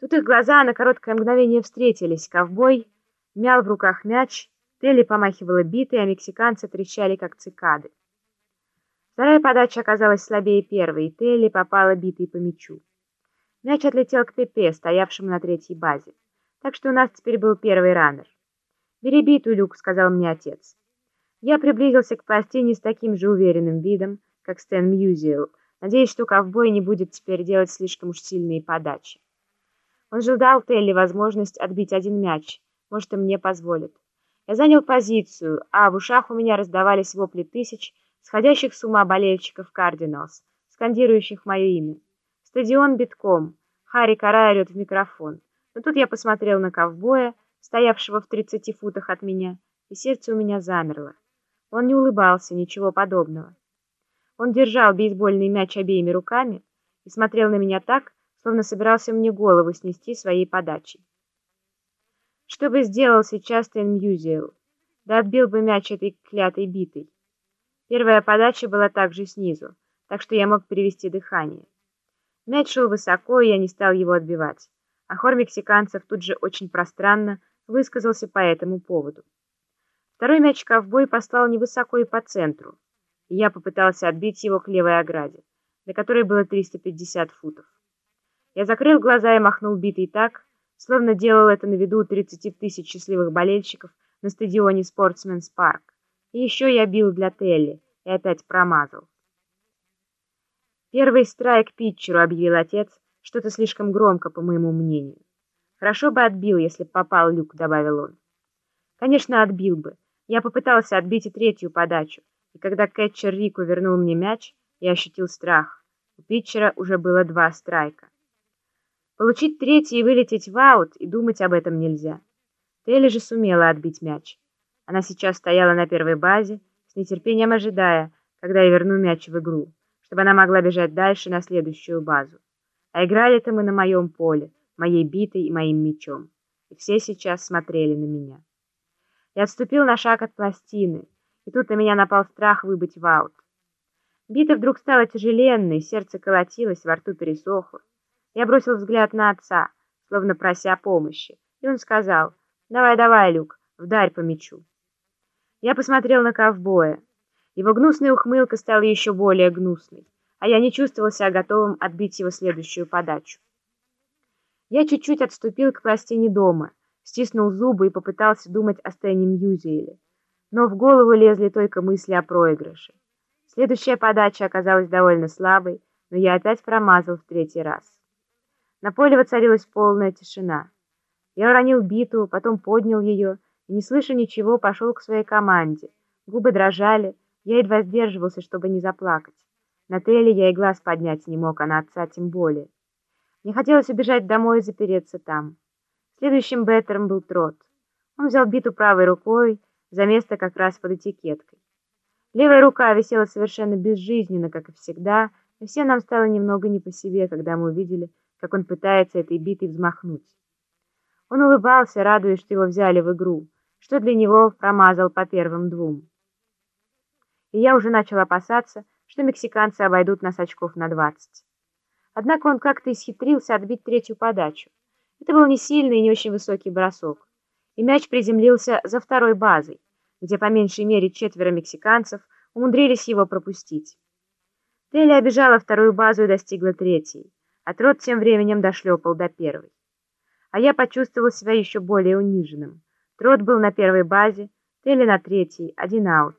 Тут их глаза на короткое мгновение встретились. Ковбой мял в руках мяч, Телли помахивала битой, а мексиканцы трещали, как цикады. Вторая подача оказалась слабее первой, и Телли попала битой по мячу. Мяч отлетел к Пепе, стоявшему на третьей базе. Так что у нас теперь был первый раннер. «Бери биту, Люк», — сказал мне отец. Я приблизился к пластине с таким же уверенным видом, как Стэн Мьюзиэл, надеясь, что ковбой не будет теперь делать слишком уж сильные подачи. Он же дал Телли возможность отбить один мяч, может, и мне позволит. Я занял позицию, а в ушах у меня раздавались вопли тысяч сходящих с ума болельщиков Кардиналс, скандирующих мое имя. Стадион битком, Харри Кара орет в микрофон. Но тут я посмотрел на ковбоя, стоявшего в 30 футах от меня, и сердце у меня замерло. Он не улыбался, ничего подобного. Он держал бейсбольный мяч обеими руками и смотрел на меня так, словно собирался мне голову снести своей подачей. Что бы сделал сейчас Стэн Мьюзиэл? Да отбил бы мяч этой клятой битой. Первая подача была также снизу, так что я мог перевести дыхание. Мяч шел высоко, и я не стал его отбивать, а хор мексиканцев тут же очень пространно высказался по этому поводу. Второй мяч ковбой послал невысоко и по центру, и я попытался отбить его к левой ограде, до которой было 350 футов. Я закрыл глаза и махнул битой так, словно делал это на виду 30 тысяч счастливых болельщиков на стадионе Спортсменс Парк. И еще я бил для Телли и опять промазал. «Первый страйк питчеру», — объявил отец, что-то слишком громко, по моему мнению. «Хорошо бы отбил, если б попал люк», — добавил он. «Конечно, отбил бы. Я попытался отбить и третью подачу, и когда кетчер Рику вернул мне мяч, я ощутил страх. У питчера уже было два страйка. Получить третий и вылететь в аут, и думать об этом нельзя. Телли же сумела отбить мяч. Она сейчас стояла на первой базе, с нетерпением ожидая, когда я верну мяч в игру, чтобы она могла бежать дальше на следующую базу. А играли-то мы на моем поле, моей битой и моим мячом. И все сейчас смотрели на меня. Я отступил на шаг от пластины, и тут на меня напал страх выбыть в аут. Бита вдруг стала тяжеленной, сердце колотилось, во рту пересохло. Я бросил взгляд на отца, словно прося помощи, и он сказал, «Давай, давай, Люк, вдарь по мячу». Я посмотрел на ковбоя. Его гнусная ухмылка стала еще более гнусной, а я не чувствовал себя готовым отбить его следующую подачу. Я чуть-чуть отступил к пластине дома, стиснул зубы и попытался думать о Стэне Мьюзиэле, но в голову лезли только мысли о проигрыше. Следующая подача оказалась довольно слабой, но я опять промазал в третий раз. На поле воцарилась полная тишина. Я уронил биту, потом поднял ее и, не слыша ничего, пошел к своей команде. Губы дрожали, я едва сдерживался, чтобы не заплакать. На Теле я и глаз поднять не мог, а на отца тем более. Мне хотелось убежать домой и запереться там. Следующим беттером был Трот. Он взял биту правой рукой, за место как раз под этикеткой. Левая рука висела совершенно безжизненно, как и всегда, и всем нам стало немного не по себе, когда мы увидели, как он пытается этой битой взмахнуть. Он улыбался, радуясь, что его взяли в игру, что для него промазал по первым двум. И я уже начал опасаться, что мексиканцы обойдут нас очков на 20. Однако он как-то исхитрился отбить третью подачу. Это был не сильный и не очень высокий бросок. И мяч приземлился за второй базой, где по меньшей мере четверо мексиканцев умудрились его пропустить. Телли обижала вторую базу и достигла третьей а тем временем дошлепал до первой. А я почувствовал себя еще более униженным. Трот был на первой базе, Телли на третьей, один аут.